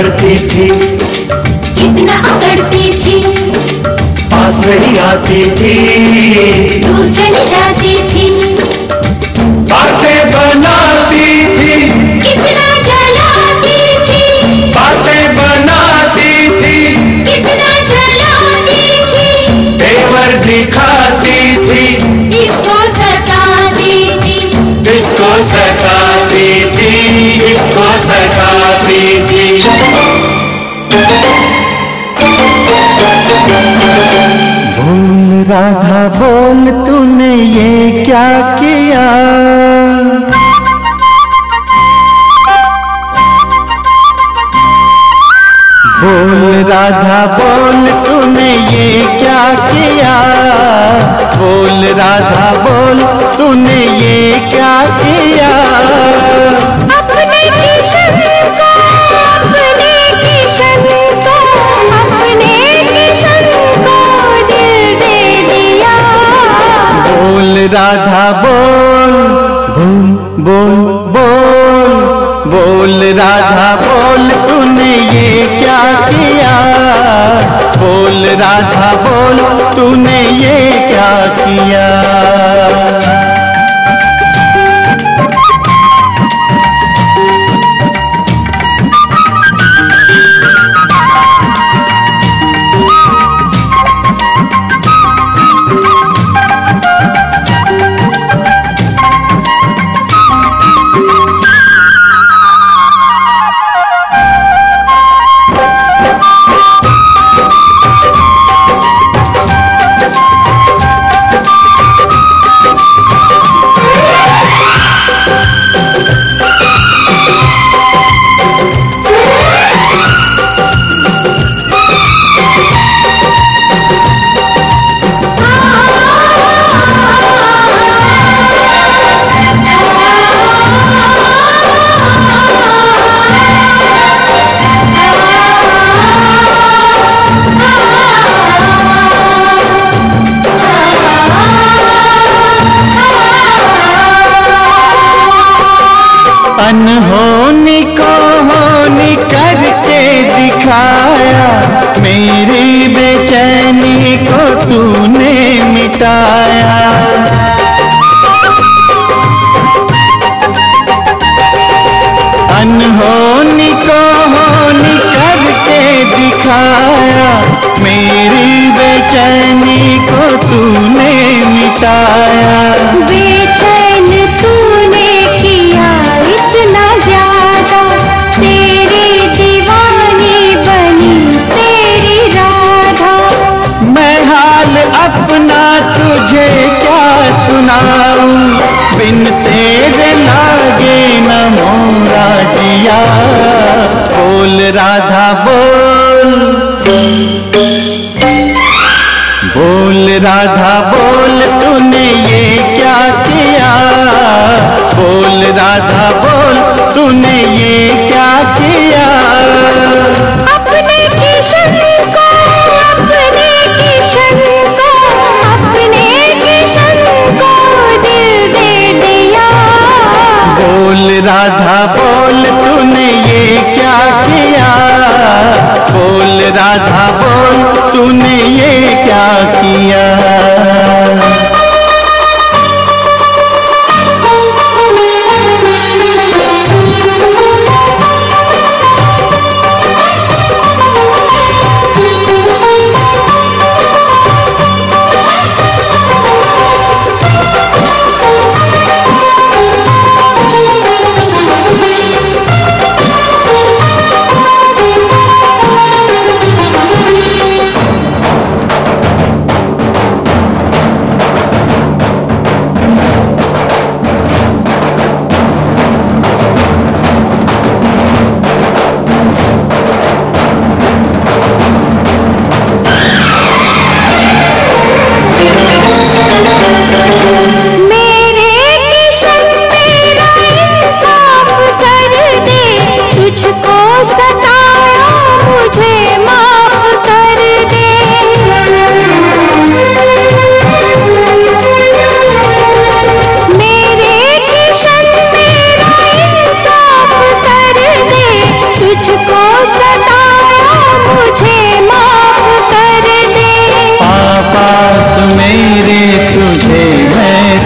अकड़ती थी। कितना अकड़ती थी। पास नहीं आती थी। दूर चली जाती थी। बोल राधा बोल तूने ये क्या किया? बोल राधा बोल तूने ये क्या किया? अपने किशन को अपने किशन को अपने किशन को दिल दे दिया। बोल राधा तूने ये क्या किया? मिटाया बेचैन तूने किया इतना ज़्यादा। तेरी दीवानी बनी तेरी राधा। मैं हाल अपना तुझे क्या सुनाऊं? बिन तेरे लागे न मोरा जिया। बोल राधा बोल बोल तूने ये क्या किया? बोल राधा बोल तूने ये क्या किया? अपने किशन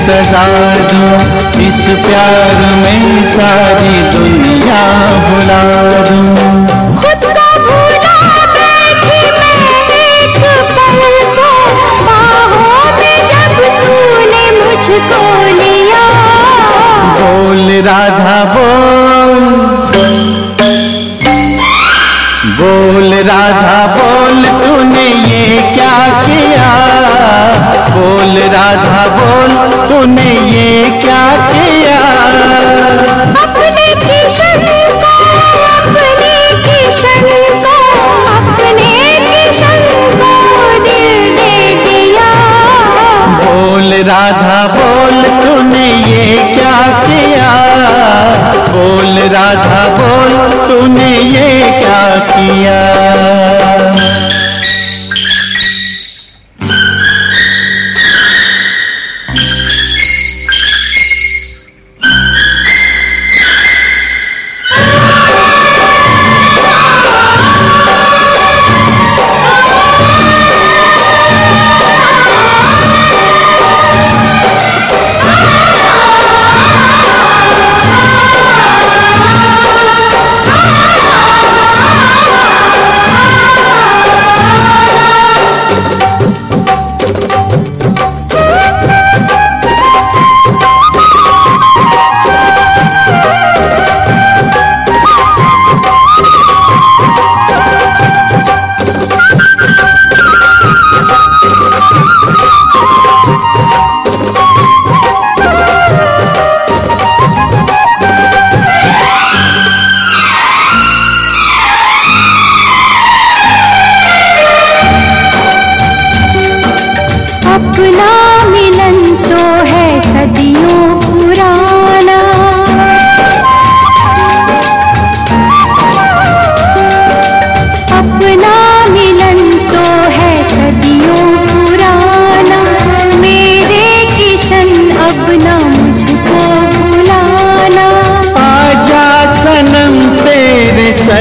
सजा दूँ इस प्यार में सारी दुनिया भुला दो। खुद को भूला बैठी मैं एक पल को बाहों में जब तूने मुझको लिया। बोल राधा बोल। बोल राधा बोल तूने ये क्या किया? बोल राधा बोल। तूने ये क्या किया? अपने किशन को अपने किशन को अपने किशन को दिल दे दिया। बोल राधा बोल तूने ये क्या किया? बोल राधा बोल तूने ये क्या किया?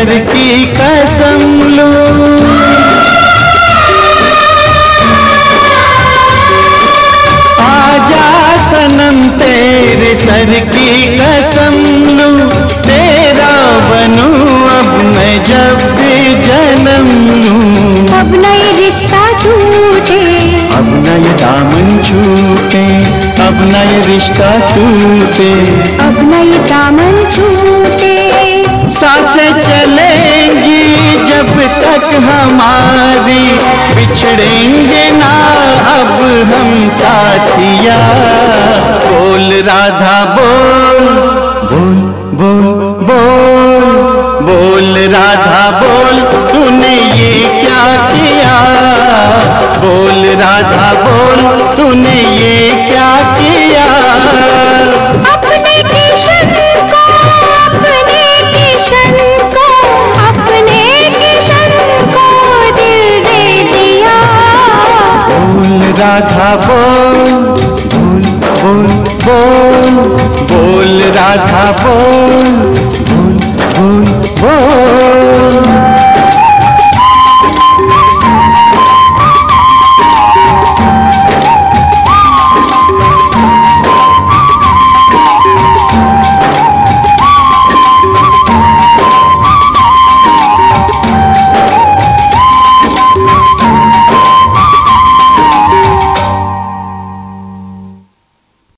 सर की कसम लूँ। आजा सनम तेरे सर की कसम लो। तेरा बनूं अब मैं जब भी जन्म लूँ। अब नई रिश्ता टूटे। अब नए दामन छूटे। अब नए रिश्ता टूटे। अब नई दामन छूटे। साँसें चलेंगी जब तक हमारी बिछड़ेंगे ना। अब हम साथिया। बोल राधा बोल राधा बोल बोल बोल बोल बोल राधा बोल बोल बोल बोल।